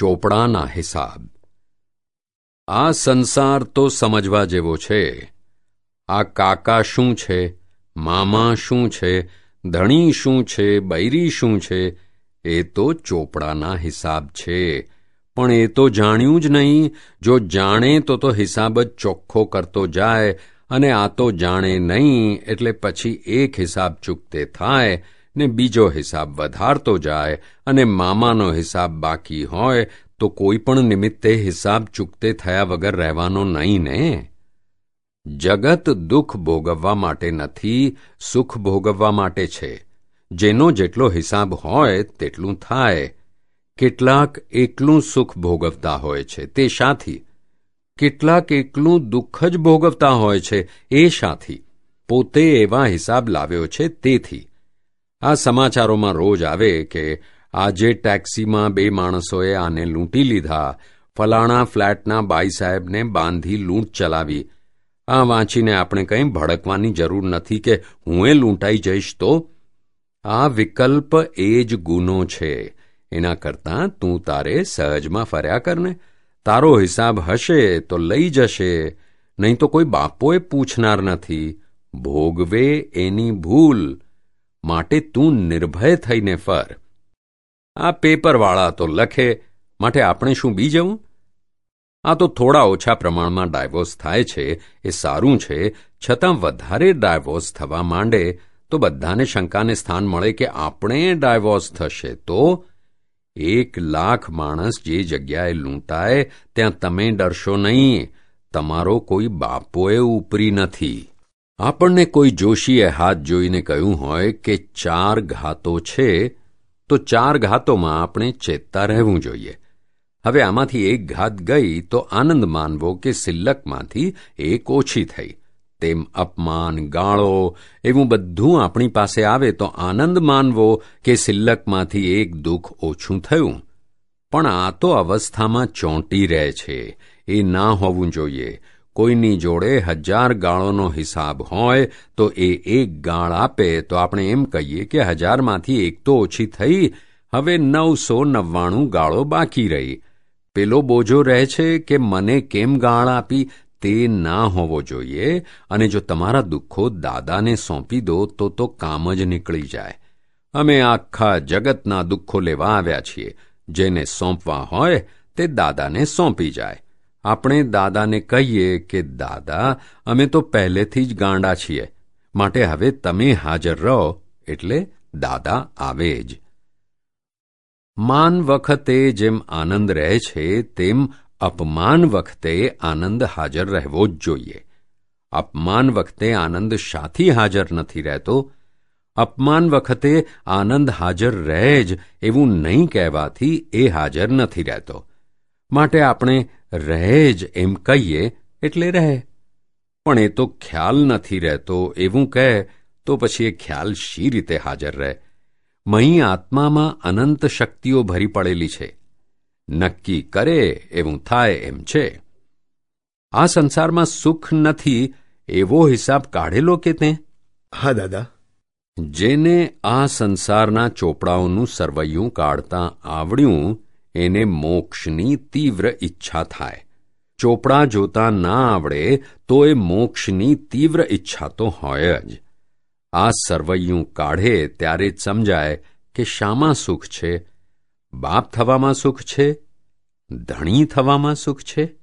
ચોપડાના હિસાબ. આ સંસાર તો સમજવા જેવો છે. આ કાકા શું છે? મામા શું છે? ધણી શું છે? બૈરી શું છે? એ તો ચોપડાના હિસાબ છે. પણ એ તો જાણ્યું જ નહીં. જો જાણે તો તો હિસાબ જ ચોખ્ખો કરતો જાય અને આ તો જાણે નહીં એટલે પછી એક હિસાબ ચૂકતે થાય. ને બીજો હિસાબ વધારતો જાય અને મામાનો હિસાબ બાકી હોય, તો કોઈ પણ નિમિત્તે હિસાબ ચૂકતે થયા વગર રહેવાનો નહીં ને? જગત દુઃખ ભોગવવા માટે નથી, સુખ ભોગવવા માટે છે. જેનો જેટલો હિસાબ હોય તેટલું થાય. કેટલાક એકલું સુખ ભોગવતા હોય છે, તે શાથી કેટલાક એકલું દુઃખ જ ભોગવતા હોય છે, એ શાથી પોતે એવા હિસાબ લાવ્યો છે, તેથી. આ સમાચારોમાં રોજ આવે કે આજે ટેક્સીમાં બે માણસોએ આને લૂંટી લીધા. ફલાણા ફ્લેટના બાઈ સાહેબને બાંધી લૂંટ ચલાવી. આ વાંચીને આપણે કંઈ ભડકવાની જરૂર નથી કે હું એ લૂંટાઈ જઈશ તો? આ વિકલ્પ એ જ ગુનો છે. એના કરતાં તું તારે સહજમાં ફર્યા કરને. તારો હિસાબ હશે તો લઈ જશે. નહીં તો કોઈ બાપોએ પૂછનાર નથી. ભોગવે એની ભૂલ. માટે તું નિર્ભય થઈને ફર. આ પેપરવાળા તો લખે, માટે આપણે શું બી જવું? આ તો થોડા ઓછા પ્રમાણમાં ડાયવોર્સ થાય છે, એ સારું છે, છતાં વધારે ડાયવોર્સ થવા માંડે તો બધાને શંકાને સ્થાન મળે કે આપણે ડાયવોર્સ થશે તો? એક લાખ માણસ જે જગ્યાએ લૂંટાય, ત્યાં તમે ડરશો નહીં. તમારો કોઈ બાપોએ ઉપરી નથી. આપણને કોઈ જોશીએ હાથ જોઈને કહ્યું હોય કે ચાર ઘાતો છે, તો ચાર ઘાતોમાં આપણે ચેતતા રહેવું જોઈએ. હવે આમાંથી એક ઘાત ગઈ તો આનંદ માનવો કે સિલ્લકમાંથી એક ઓછી થઈ. તેમ અપમાન, ગાળો, એવું બધું આપણી પાસે આવે તો આનંદ માનવો કે સિલ્લકમાંથી એક દુઃખ ઓછું થયું. પણ આ તો અવસ્થામાં ચોંટી રહે છે. એ ના હોવું જોઈએ. કોઈની જોડે હજાર ગાળોનો હિસાબ હોય તો એ એક ગાળ આપે, તો આપણે એમ કહીએ કે હજારમાંથી એક તો ઓછી થઈ, હવે નવસો નવ્વાણું ગાળો બાકી રહી. પેલો બોજો રહે છે કે મને કેમ ગાળ આપી? તે ના હોવો જોઈએ, અને જો તમારા દુઃખો દાદાને સોંપી દો, તો તો કામ જ નીકળી જાય. અમે આખા જગતના દુઃખો લેવા આવ્યા છીએ. જેને સોંપવા હોય, તે દાદાને સોંપી જાય. આપણે દાદાને કહીએ કે, દાદા, અમે તો પહેલેથી જ ગાંડા છીએ. માટે હવે તમે હાજર રહો. એટલે દાદા આવે જ. માન વખતે જેમ આનંદ રહે છે, તેમ અપમાન વખતે આનંદ હાજર રહેવો જ જોઈએ. અપમાન વખતે આનંદ શાથી હાજર નથી રહેતો. અપમાન વખતે આનંદ હાજર રહે જ એવું નહીં કહેવાથી એ હાજર નથી રહેતો. માટે આપણે રહે જ એમ કહીએ એટલે રહે. પણ એ તો ખ્યાલ નથી રહેતો એવું કહે તો પછી એ ખ્યાલ શી રીતે હાજર રહે? મહી આત્મામાં અનંત શક્તિઓ ભરી પડેલી છે. નક્કી કરે એવું થાય એમ છે. આ સંસારમાં સુખ નથી એવો હિસાબ કાઢેલો કે તે? હા દાદા. જેને આ સંસારના ચોપડાઓનું સરવૈયું કાઢતા આવડ્યું એને મોક્ષની તીવ્ર ઈચ્છા થાય. ચોપડા જોતા ના આવડે તો એ મોક્ષની તીવ્ર ઈચ્છા તો હોય જ. આ સર્વૈયું કાઢે ત્યારે જ સમજાય કે શામાં સુખ છે? બાપ થવામાં સુખ છે? ધણી થવામાં સુખ છે?